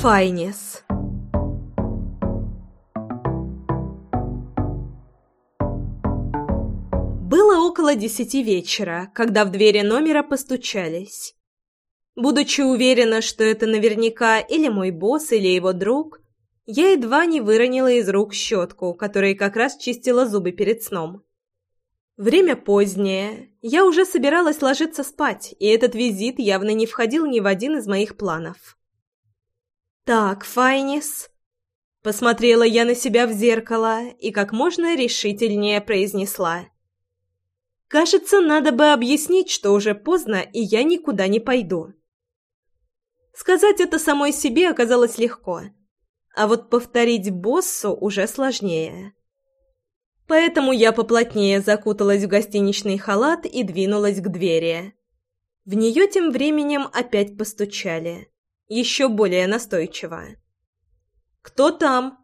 Файнис. Было около десяти вечера, когда в двери номера постучались. Будучи уверена, что это наверняка или мой босс, или его друг, я едва не выронила из рук щетку, которой как раз чистила зубы перед сном. Время позднее, я уже собиралась ложиться спать, и этот визит явно не входил ни в один из моих планов. «Так, Файнис...» Посмотрела я на себя в зеркало и как можно решительнее произнесла. «Кажется, надо бы объяснить, что уже поздно, и я никуда не пойду». Сказать это самой себе оказалось легко, а вот повторить боссу уже сложнее. Поэтому я поплотнее закуталась в гостиничный халат и двинулась к двери. В нее тем временем опять постучали еще более настойчиво. «Кто там?»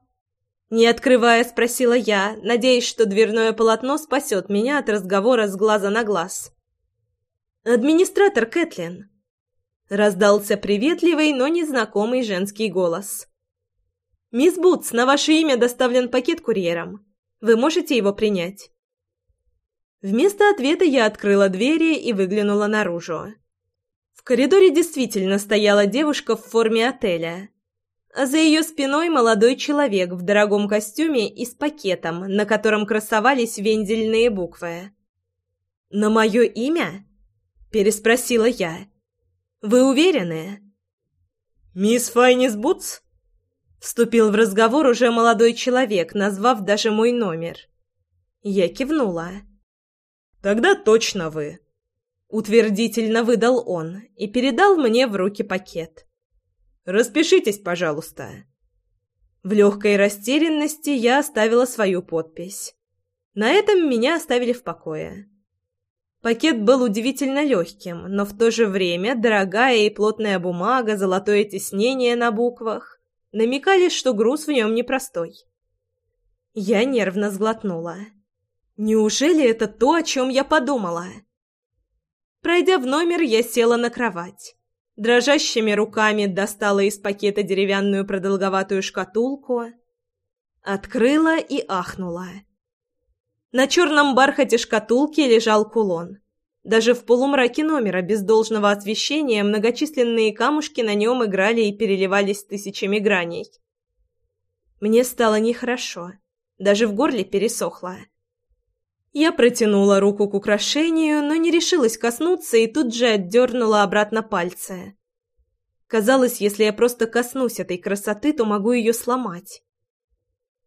Не открывая, спросила я, надеясь, что дверное полотно спасет меня от разговора с глаза на глаз. «Администратор Кэтлин», — раздался приветливый, но незнакомый женский голос. «Мисс Бутс, на ваше имя доставлен пакет курьером. Вы можете его принять?» Вместо ответа я открыла двери и выглянула наружу. В коридоре действительно стояла девушка в форме отеля, а за ее спиной молодой человек в дорогом костюме и с пакетом, на котором красовались вензельные буквы. «На мое имя?» – переспросила я. «Вы уверены?» «Мисс Файнис Бутс?» Вступил в разговор уже молодой человек, назвав даже мой номер. Я кивнула. «Тогда точно вы», Утвердительно выдал он и передал мне в руки пакет. «Распишитесь, пожалуйста». В легкой растерянности я оставила свою подпись. На этом меня оставили в покое. Пакет был удивительно легким, но в то же время дорогая и плотная бумага, золотое тиснение на буквах намекали, что груз в нем непростой. Я нервно сглотнула. «Неужели это то, о чем я подумала?» Пройдя в номер, я села на кровать. Дрожащими руками достала из пакета деревянную продолговатую шкатулку, открыла и ахнула. На черном бархате шкатулки лежал кулон. Даже в полумраке номера без должного освещения многочисленные камушки на нем играли и переливались тысячами граней. Мне стало нехорошо, даже в горле пересохло. Я протянула руку к украшению, но не решилась коснуться и тут же отдернула обратно пальцы. Казалось, если я просто коснусь этой красоты, то могу ее сломать.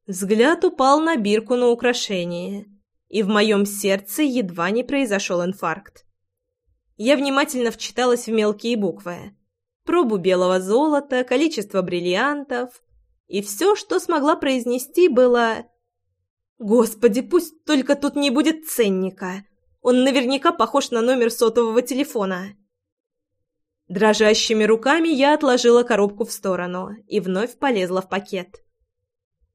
Взгляд упал на бирку на украшение, и в моем сердце едва не произошел инфаркт. Я внимательно вчиталась в мелкие буквы. Пробу белого золота, количество бриллиантов. И все, что смогла произнести, было Господи, пусть только тут не будет ценника. Он наверняка похож на номер сотового телефона. Дрожащими руками я отложила коробку в сторону и вновь полезла в пакет.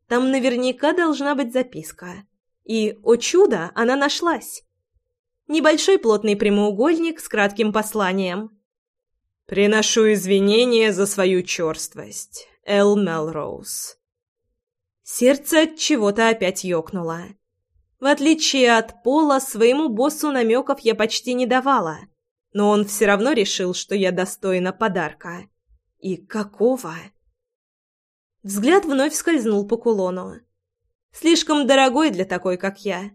Там наверняка должна быть записка. И, о чудо, она нашлась. Небольшой плотный прямоугольник с кратким посланием. «Приношу извинения за свою черствость, Эл Мелроуз». Сердце от чего-то опять ёкнуло. В отличие от Пола, своему боссу намеков я почти не давала, но он все равно решил, что я достойна подарка. И какого? Взгляд вновь скользнул по кулону. Слишком дорогой для такой, как я.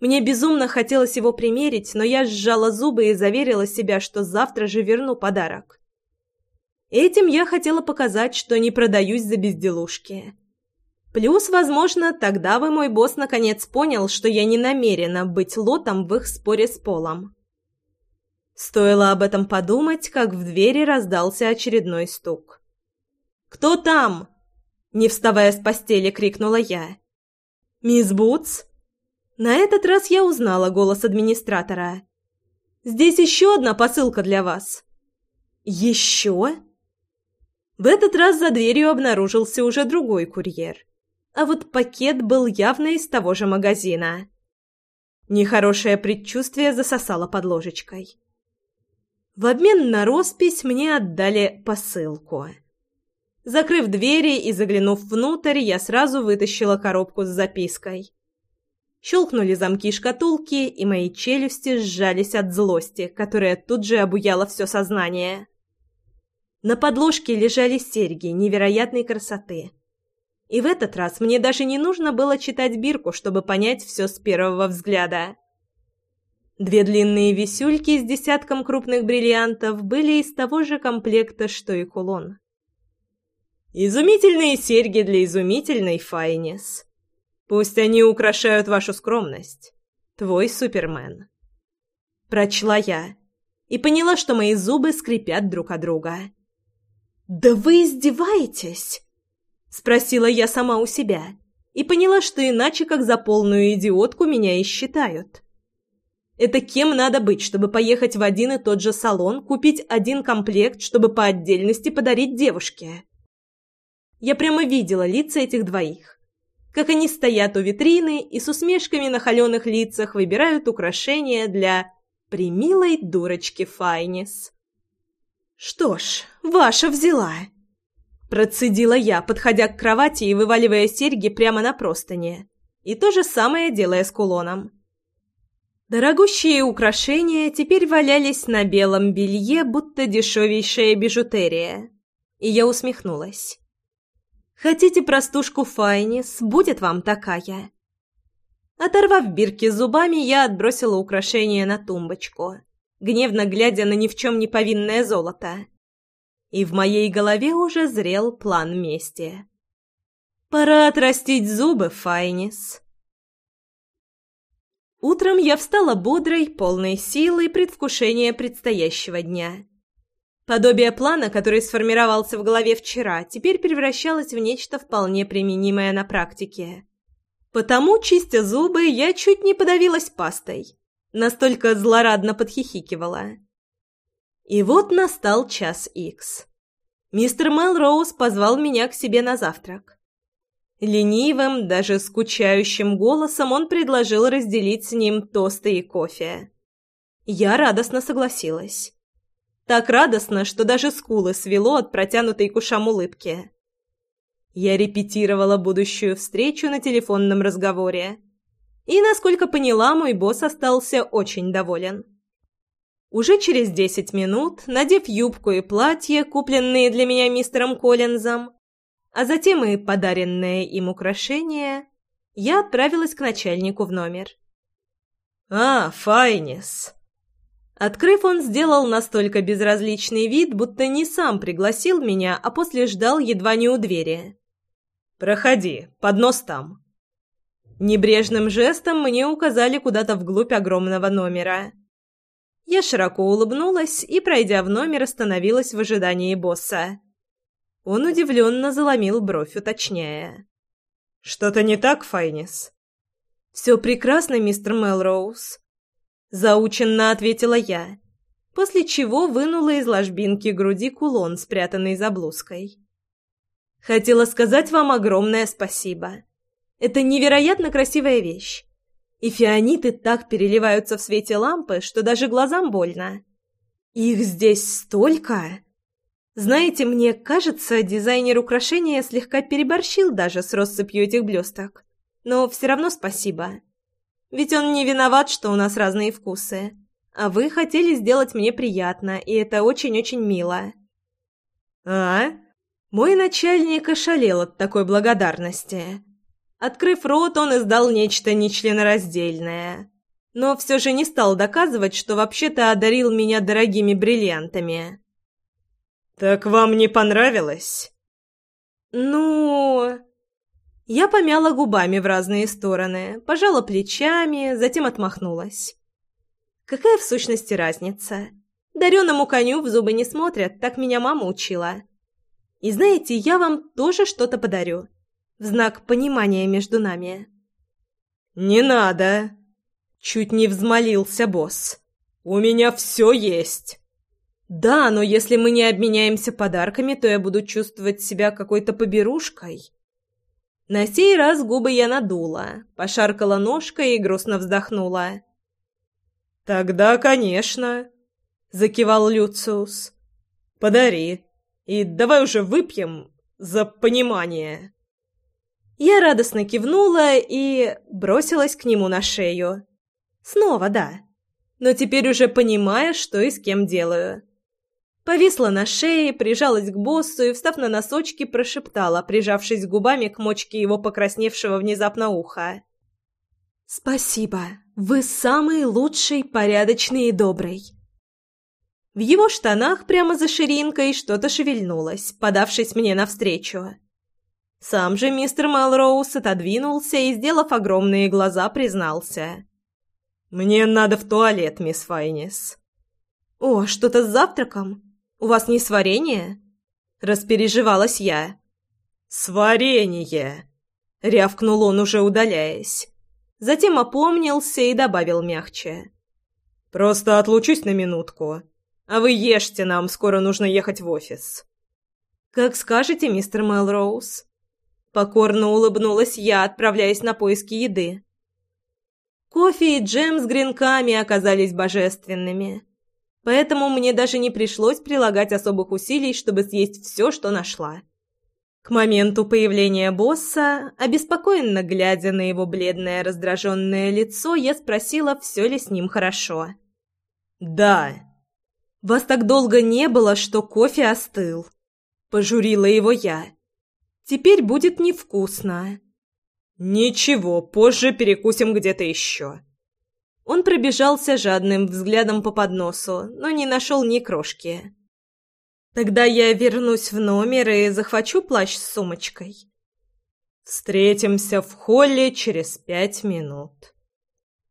Мне безумно хотелось его примерить, но я сжала зубы и заверила себя, что завтра же верну подарок. Этим я хотела показать, что не продаюсь за безделушки. Плюс, возможно, тогда бы мой босс наконец понял, что я не намерена быть лотом в их споре с Полом. Стоило об этом подумать, как в двери раздался очередной стук. «Кто там?» Не вставая с постели, крикнула я. «Мисс Бутс?» На этот раз я узнала голос администратора. «Здесь еще одна посылка для вас». «Еще?» В этот раз за дверью обнаружился уже другой курьер а вот пакет был явно из того же магазина. Нехорошее предчувствие засосало под ложечкой. В обмен на роспись мне отдали посылку. Закрыв двери и заглянув внутрь, я сразу вытащила коробку с запиской. Щелкнули замки шкатулки, и мои челюсти сжались от злости, которая тут же обуяла все сознание. На подложке лежали серьги невероятной красоты. И в этот раз мне даже не нужно было читать бирку, чтобы понять все с первого взгляда. Две длинные висюльки с десятком крупных бриллиантов были из того же комплекта, что и кулон. «Изумительные серьги для изумительной Файнис. Пусть они украшают вашу скромность. Твой Супермен». Прочла я и поняла, что мои зубы скрипят друг о друга. «Да вы издеваетесь?» — спросила я сама у себя и поняла, что иначе как за полную идиотку меня и считают. Это кем надо быть, чтобы поехать в один и тот же салон, купить один комплект, чтобы по отдельности подарить девушке? Я прямо видела лица этих двоих. Как они стоят у витрины и с усмешками на холеных лицах выбирают украшения для примилой дурочки Файнис. «Что ж, ваша взяла!» Процедила я, подходя к кровати и вываливая серьги прямо на простыне. И то же самое делая с кулоном. Дорогущие украшения теперь валялись на белом белье, будто дешевейшая бижутерия. И я усмехнулась. «Хотите простушку Файнис? Будет вам такая». Оторвав бирки зубами, я отбросила украшение на тумбочку, гневно глядя на ни в чем не повинное золото. И в моей голове уже зрел план мести. «Пора отрастить зубы, Файнис». Утром я встала бодрой, полной силы и предвкушения предстоящего дня. Подобие плана, который сформировался в голове вчера, теперь превращалось в нечто вполне применимое на практике. Потому, чистя зубы, я чуть не подавилась пастой. Настолько злорадно подхихикивала. И вот настал час икс. Мистер Мелроуз позвал меня к себе на завтрак. Ленивым, даже скучающим голосом он предложил разделить с ним тосты и кофе. Я радостно согласилась. Так радостно, что даже скулы свело от протянутой к ушам улыбки. Я репетировала будущую встречу на телефонном разговоре. И, насколько поняла, мой босс остался очень доволен. Уже через десять минут, надев юбку и платье, купленные для меня мистером Коллинзом, а затем и подаренное им украшение, я отправилась к начальнику в номер. «А, Файнис!» Открыв, он сделал настолько безразличный вид, будто не сам пригласил меня, а после ждал едва не у двери. «Проходи, поднос там». Небрежным жестом мне указали куда-то вглубь огромного номера. Я широко улыбнулась и, пройдя в номер, остановилась в ожидании босса. Он удивленно заломил бровь, уточняя. «Что-то не так, Файнис?» «Все прекрасно, мистер Мелроуз», — заученно ответила я, после чего вынула из ложбинки груди кулон, спрятанный за блузкой. «Хотела сказать вам огромное спасибо. Это невероятно красивая вещь. И фианиты так переливаются в свете лампы, что даже глазам больно. Их здесь столько!» Знаете, мне кажется, дизайнер украшения слегка переборщил даже с россыпью этих блесток. Но все равно спасибо. Ведь он не виноват, что у нас разные вкусы. А вы хотели сделать мне приятно, и это очень-очень мило. А? Мой начальник ошалел от такой благодарности. Открыв рот, он издал нечто нечленораздельное. Но все же не стал доказывать, что вообще-то одарил меня дорогими бриллиантами. «Так вам не понравилось?» «Ну...» Я помяла губами в разные стороны, пожала плечами, затем отмахнулась. «Какая в сущности разница? Дареному коню в зубы не смотрят, так меня мама учила. И знаете, я вам тоже что-то подарю, в знак понимания между нами». «Не надо!» — чуть не взмолился босс. «У меня все есть!» «Да, но если мы не обменяемся подарками, то я буду чувствовать себя какой-то поберушкой». На сей раз губы я надула, пошаркала ножкой и грустно вздохнула. «Тогда, конечно», — закивал Люциус. «Подари. И давай уже выпьем. За понимание!» Я радостно кивнула и бросилась к нему на шею. Снова да. Но теперь уже понимая, что и с кем делаю. Повисла на шее, прижалась к боссу и, встав на носочки, прошептала, прижавшись губами к мочке его покрасневшего внезапно уха. «Спасибо. Вы самый лучший, порядочный и добрый». В его штанах прямо за ширинкой что-то шевельнулось, подавшись мне навстречу. Сам же мистер Мелроуз отодвинулся и, сделав огромные глаза, признался. «Мне надо в туалет, мисс Файнис». «О, что-то с завтраком? У вас не сварение?» Распереживалась я. «Сварение!» — рявкнул он, уже удаляясь. Затем опомнился и добавил мягче. «Просто отлучусь на минутку, а вы ешьте, нам скоро нужно ехать в офис». «Как скажете, мистер Мелроуз». Покорно улыбнулась я, отправляясь на поиски еды. Кофе и джем с гренками оказались божественными. Поэтому мне даже не пришлось прилагать особых усилий, чтобы съесть все, что нашла. К моменту появления босса, обеспокоенно глядя на его бледное раздраженное лицо, я спросила, все ли с ним хорошо. «Да». «Вас так долго не было, что кофе остыл». Пожурила его я. Теперь будет невкусно». «Ничего, позже перекусим где-то еще». Он пробежался жадным взглядом по подносу, но не нашел ни крошки. «Тогда я вернусь в номер и захвачу плащ с сумочкой». «Встретимся в холле через пять минут».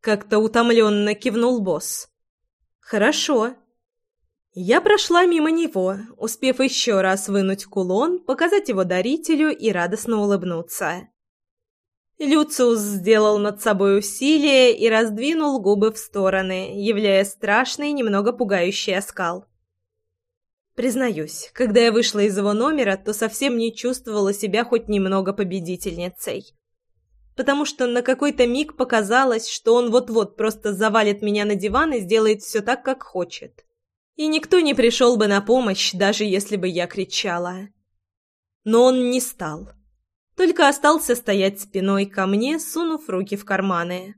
Как-то утомленно кивнул босс. «Хорошо». Я прошла мимо него, успев еще раз вынуть кулон, показать его дарителю и радостно улыбнуться. Люциус сделал над собой усилие и раздвинул губы в стороны, являя страшный, немного пугающий оскал. Признаюсь, когда я вышла из его номера, то совсем не чувствовала себя хоть немного победительницей. Потому что на какой-то миг показалось, что он вот-вот просто завалит меня на диван и сделает все так, как хочет и никто не пришел бы на помощь, даже если бы я кричала. Но он не стал. Только остался стоять спиной ко мне, сунув руки в карманы.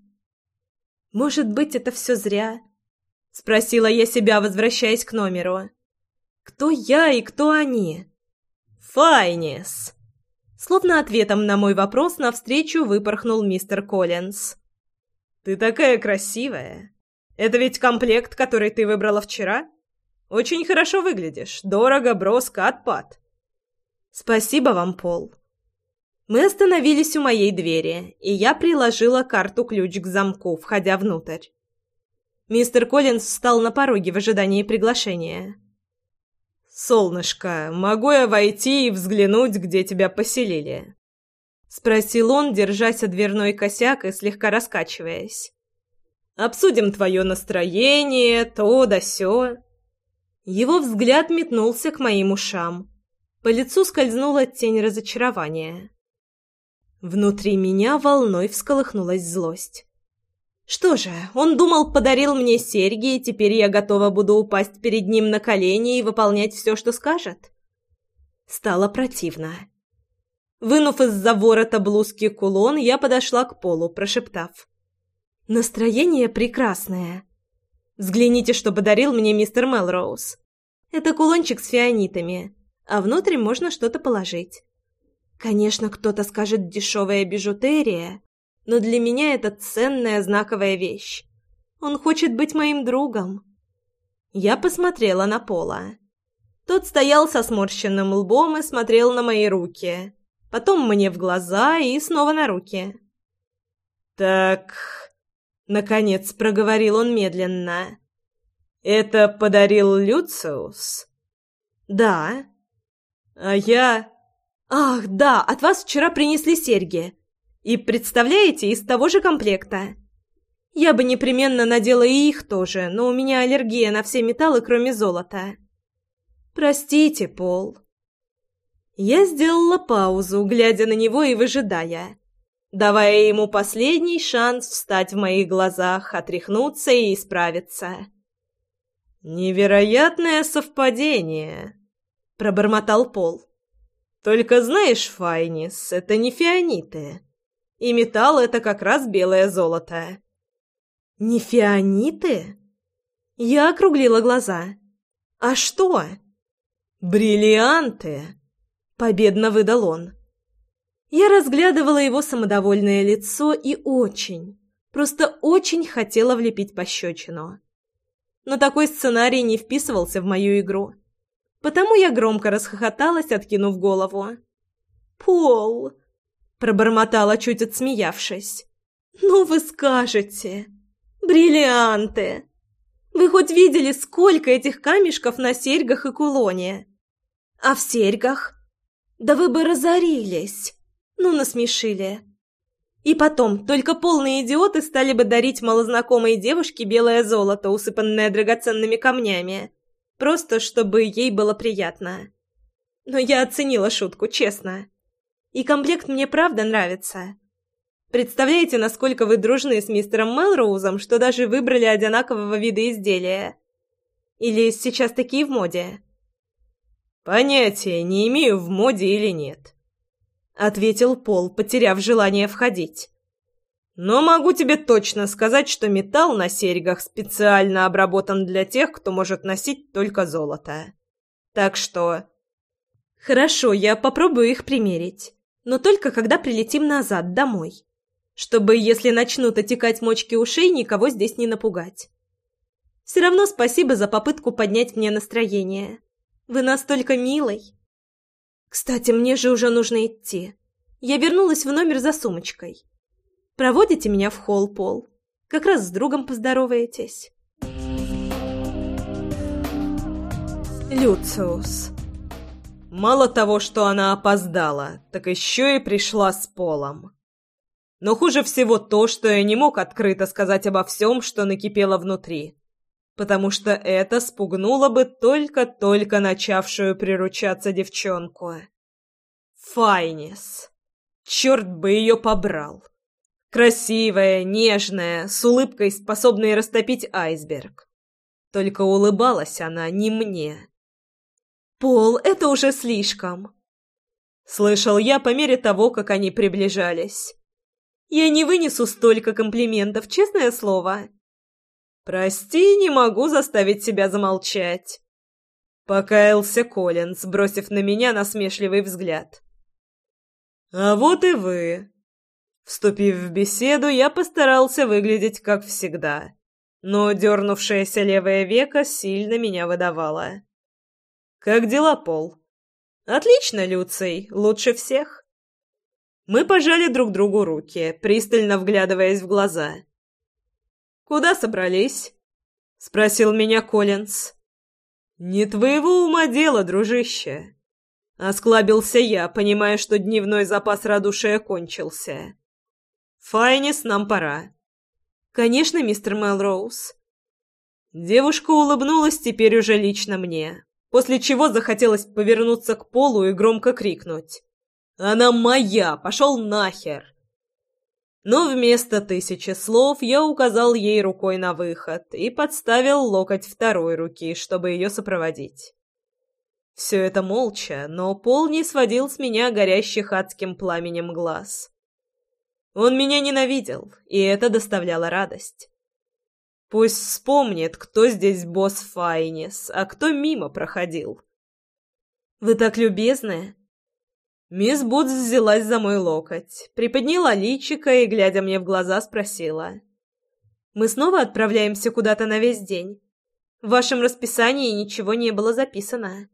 «Может быть, это все зря?» — спросила я себя, возвращаясь к номеру. «Кто я и кто они?» «Файнес!» Словно ответом на мой вопрос навстречу выпорхнул мистер Коллинз. «Ты такая красивая! Это ведь комплект, который ты выбрала вчера?» Очень хорошо выглядишь. Дорого, броско, отпад. Спасибо вам, Пол. Мы остановились у моей двери, и я приложила карту-ключ к замку, входя внутрь. Мистер Коллинз встал на пороге в ожидании приглашения. «Солнышко, могу я войти и взглянуть, где тебя поселили?» Спросил он, держась о дверной косяк и слегка раскачиваясь. «Обсудим твое настроение, то да сё». Его взгляд метнулся к моим ушам. По лицу скользнула тень разочарования. Внутри меня волной всколыхнулась злость. Что же, он думал, подарил мне серьги, и теперь я готова буду упасть перед ним на колени и выполнять все, что скажет? Стало противно. Вынув из-за ворота блузки кулон, я подошла к полу, прошептав. «Настроение прекрасное. Взгляните, что подарил мне мистер Мелроуз. Это кулончик с фианитами, а внутрь можно что-то положить. Конечно, кто-то скажет дешевая бижутерия, но для меня это ценная знаковая вещь. Он хочет быть моим другом. Я посмотрела на Пола. Тот стоял со сморщенным лбом и смотрел на мои руки, потом мне в глаза и снова на руки. «Так...» Наконец проговорил он медленно. «Это подарил Люциус?» «Да». «А я...» «Ах, да, от вас вчера принесли серьги. И, представляете, из того же комплекта. Я бы непременно надела и их тоже, но у меня аллергия на все металлы, кроме золота. Простите, Пол». Я сделала паузу, глядя на него и выжидая давая ему последний шанс встать в моих глазах, отряхнуться и исправиться. «Невероятное совпадение!» — пробормотал Пол. Только знаешь, Файнис, это не фианиты. И металл — это как раз белое золото». «Не фианиты?» Я округлила глаза. «А что?» «Бриллианты!» — победно выдал он. Я разглядывала его самодовольное лицо и очень, просто очень хотела влепить пощечину. Но такой сценарий не вписывался в мою игру. Потому я громко расхохоталась, откинув голову. «Пол!» — пробормотала, чуть отсмеявшись. «Ну вы скажете! Бриллианты! Вы хоть видели, сколько этих камешков на серьгах и кулоне? А в серьгах? Да вы бы разорились! Ну, насмешили!» И потом, только полные идиоты стали бы дарить малознакомой девушке белое золото, усыпанное драгоценными камнями. Просто, чтобы ей было приятно. Но я оценила шутку, честно. И комплект мне правда нравится. Представляете, насколько вы дружны с мистером Мелроузом, что даже выбрали одинакового вида изделия? Или сейчас такие в моде? Понятия не имею, в моде или нет. Ответил Пол, потеряв желание входить. Но могу тебе точно сказать, что металл на серьгах специально обработан для тех, кто может носить только золото. Так что... Хорошо, я попробую их примерить. Но только когда прилетим назад, домой. Чтобы, если начнут отекать мочки ушей, никого здесь не напугать. Все равно спасибо за попытку поднять мне настроение. Вы настолько милый. Кстати, мне же уже нужно идти. Я вернулась в номер за сумочкой. Проводите меня в холл, Пол. Как раз с другом поздороваетесь. Люциус. Мало того, что она опоздала, так еще и пришла с Полом. Но хуже всего то, что я не мог открыто сказать обо всем, что накипело внутри, потому что это спугнуло бы только-только начавшую приручаться девчонку. Файнис. Черт бы ее побрал. Красивая, нежная, с улыбкой, способной растопить айсберг. Только улыбалась она не мне. «Пол, это уже слишком!» Слышал я по мере того, как они приближались. «Я не вынесу столько комплиментов, честное слово!» «Прости, не могу заставить себя замолчать!» Покаялся Коллинз, бросив на меня насмешливый взгляд. «А вот и вы!» Вступив в беседу, я постарался выглядеть как всегда, но дернувшееся левое веко сильно меня выдавало. «Как дела, Пол?» «Отлично, Люций, лучше всех». Мы пожали друг другу руки, пристально вглядываясь в глаза. «Куда собрались?» — спросил меня Коллинз. «Не твоего ума дело, дружище!» Осклабился я, понимая, что дневной запас радушия кончился. «Файнис, нам пора». «Конечно, мистер Мелроуз». Девушка улыбнулась теперь уже лично мне, после чего захотелось повернуться к полу и громко крикнуть. «Она моя! Пошел нахер!» Но вместо тысячи слов я указал ей рукой на выход и подставил локоть второй руки, чтобы ее сопроводить. Все это молча, но Пол не сводил с меня горящих адским пламенем глаз. Он меня ненавидел, и это доставляло радость. Пусть вспомнит, кто здесь босс Файнис, а кто мимо проходил. «Вы так любезны!» Мисс Бутс взялась за мой локоть, приподняла личико и, глядя мне в глаза, спросила. «Мы снова отправляемся куда-то на весь день? В вашем расписании ничего не было записано».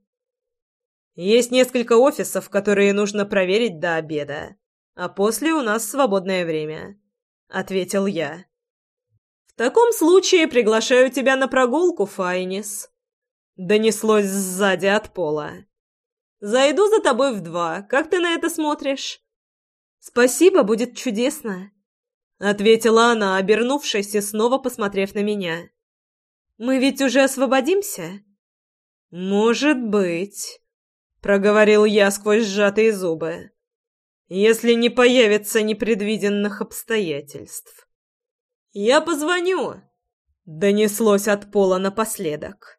«Есть несколько офисов, которые нужно проверить до обеда а после у нас свободное время», — ответил я. «В таком случае приглашаю тебя на прогулку, Файнис», — донеслось сзади от пола. «Зайду за тобой в два. Как ты на это смотришь?» «Спасибо, будет чудесно», — ответила она, обернувшись и снова посмотрев на меня. «Мы ведь уже освободимся?» «Может быть», — проговорил я сквозь сжатые зубы если не появится непредвиденных обстоятельств. «Я позвоню!» — донеслось от пола напоследок.